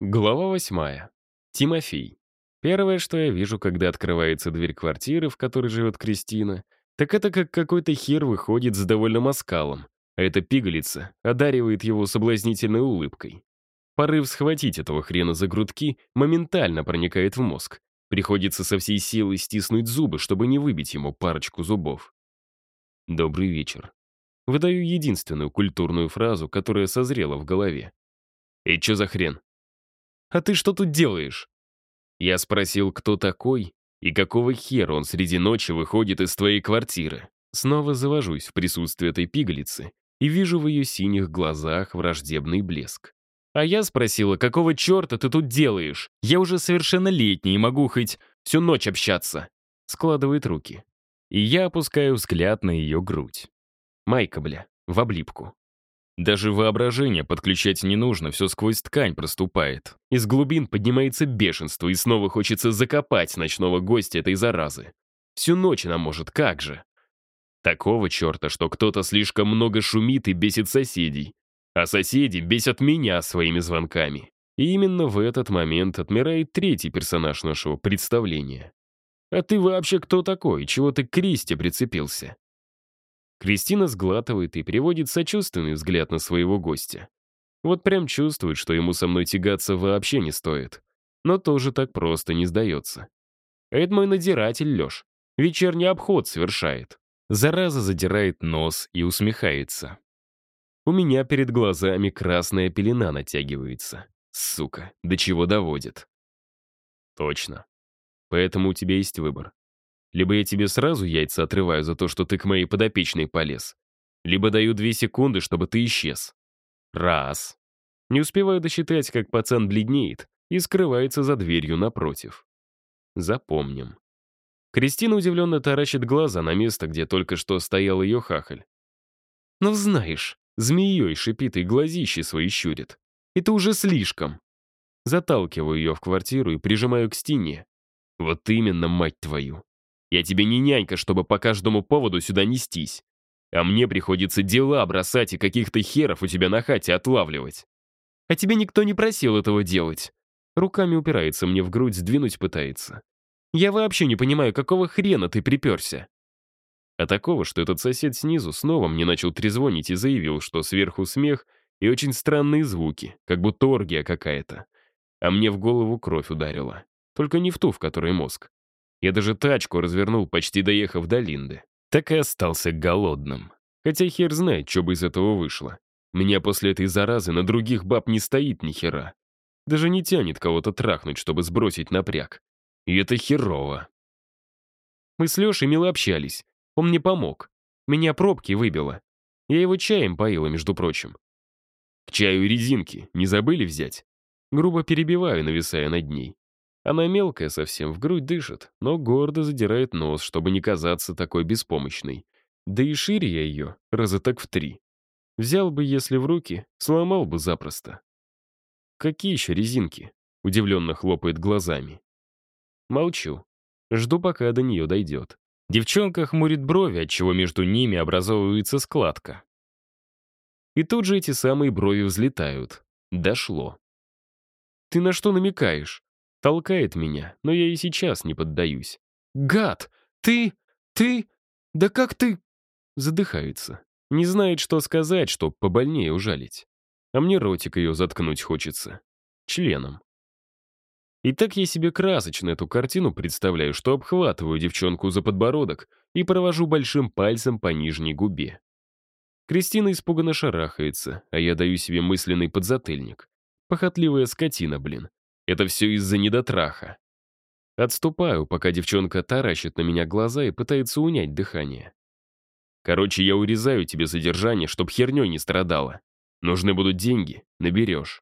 Глава восьмая. Тимофей. Первое, что я вижу, когда открывается дверь квартиры, в которой живет Кристина, так это как какой-то хер выходит с довольным оскалом, а эта пигалица одаривает его соблазнительной улыбкой. Порыв схватить этого хрена за грудки моментально проникает в мозг. Приходится со всей силы стиснуть зубы, чтобы не выбить ему парочку зубов. «Добрый вечер». Выдаю единственную культурную фразу, которая созрела в голове. «И чё за хрен?» «А ты что тут делаешь?» Я спросил, кто такой и какого хера он среди ночи выходит из твоей квартиры. Снова завожусь в присутствии этой пигалицы и вижу в ее синих глазах враждебный блеск. А я спросила, какого черта ты тут делаешь? Я уже совершеннолетний и могу хоть всю ночь общаться. Складывает руки. И я опускаю взгляд на ее грудь. Майка, бля, в облипку. Даже воображение подключать не нужно, все сквозь ткань проступает. Из глубин поднимается бешенство, и снова хочется закопать ночного гостя этой заразы. Всю ночь она может, как же? Такого черта, что кто-то слишком много шумит и бесит соседей. А соседи бесят меня своими звонками. И именно в этот момент отмирает третий персонаж нашего представления. «А ты вообще кто такой? Чего ты к Кристи прицепился?» Кристина сглатывает и переводит сочувственный взгляд на своего гостя. Вот прям чувствует, что ему со мной тягаться вообще не стоит. Но тоже так просто не сдается. Это мой надиратель Леш. Вечерний обход совершает. Зараза задирает нос и усмехается. У меня перед глазами красная пелена натягивается. Сука, до чего доводит. Точно. Поэтому у тебя есть выбор. Либо я тебе сразу яйца отрываю за то, что ты к моей подопечной полез, либо даю две секунды, чтобы ты исчез. Раз. Не успеваю досчитать, как пацан бледнеет и скрывается за дверью напротив. Запомним. Кристина удивленно таращит глаза на место, где только что стоял ее хахаль. «Ну знаешь, змеей шипит и глазищи свои щурит. Это уже слишком». Заталкиваю ее в квартиру и прижимаю к стене. «Вот именно, мать твою. Я тебе не нянька, чтобы по каждому поводу сюда нестись. А мне приходится дела бросать и каких-то херов у тебя на хате отлавливать. А тебе никто не просил этого делать. Руками упирается мне в грудь, сдвинуть пытается. Я вообще не понимаю, какого хрена ты приперся. А такого, что этот сосед снизу снова мне начал трезвонить и заявил, что сверху смех и очень странные звуки, как будто оргия какая-то. А мне в голову кровь ударила. Только не в ту, в которой мозг. Я даже тачку развернул, почти доехав до Линды. Так и остался голодным. Хотя хер знает, что бы из этого вышло. Меня после этой заразы на других баб не стоит ни хера. Даже не тянет кого-то трахнуть, чтобы сбросить напряг. И это херово. Мы с Лешей мило общались. Он мне помог. Меня пробки выбило. Я его чаем поила, между прочим. К чаю резинки не забыли взять? Грубо перебиваю, нависая над ней. Она мелкая совсем, в грудь дышит, но гордо задирает нос, чтобы не казаться такой беспомощной. Да и шире я ее, раза так в три. Взял бы, если в руки, сломал бы запросто. «Какие еще резинки?» — удивленно хлопает глазами. Молчу. Жду, пока до нее дойдет. Девчонка хмурит брови, отчего между ними образовывается складка. И тут же эти самые брови взлетают. Дошло. «Ты на что намекаешь?» Толкает меня, но я и сейчас не поддаюсь. «Гад! Ты... ты... да как ты...» Задыхается. Не знает, что сказать, чтоб побольнее ужалить. А мне ротик ее заткнуть хочется. Членом. И так я себе красочно эту картину представляю, что обхватываю девчонку за подбородок и провожу большим пальцем по нижней губе. Кристина испуганно шарахается, а я даю себе мысленный подзатыльник. Похотливая скотина, блин. Это все из-за недотраха. Отступаю, пока девчонка таращит на меня глаза и пытается унять дыхание. Короче, я урезаю тебе содержание, чтоб херней не страдала. Нужны будут деньги, наберешь.